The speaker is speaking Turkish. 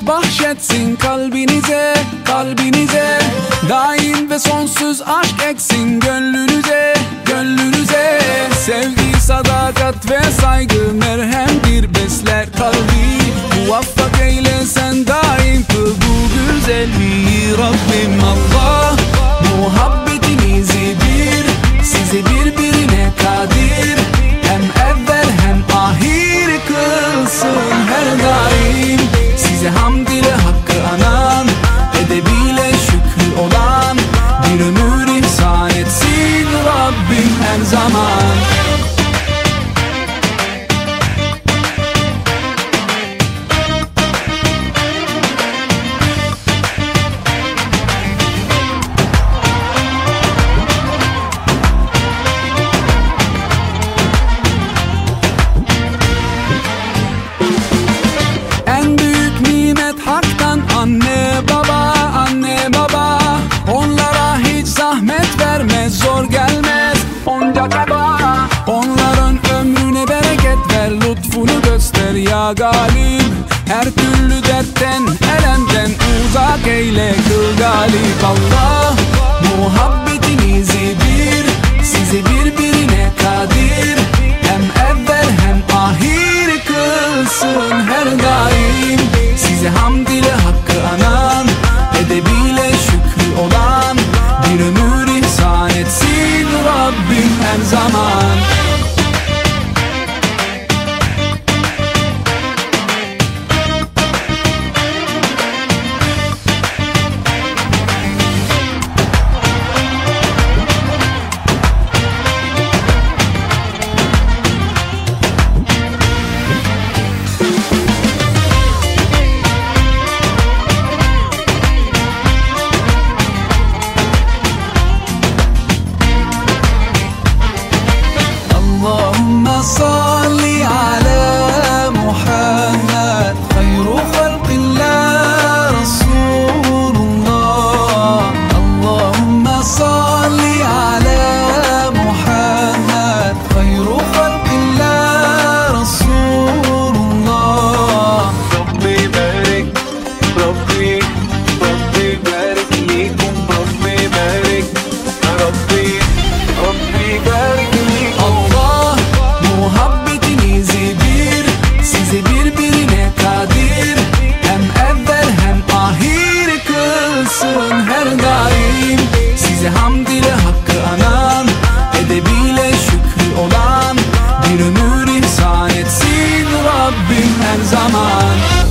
rahmet bahşetsin kalbinize Kalbinize. Daim ve sonsuz aşk eksin gönlünüze Gönlünüze. Sevgi, sadakat ve saygı merhemdir besler. Kalbi galip. Her türlü dertten elemden uzak eyle kıl galip. Allah Muhabbetinizi bir sizi birbirine kadir. Hem evvel hem ahir kılsın her daim. Size hamd ile hakkı anan Edebiyle şükrü olan Bir ömür ihsan etsin Rabbim her zaman olan Bir ömür ihsan etsin Rabbim her zaman.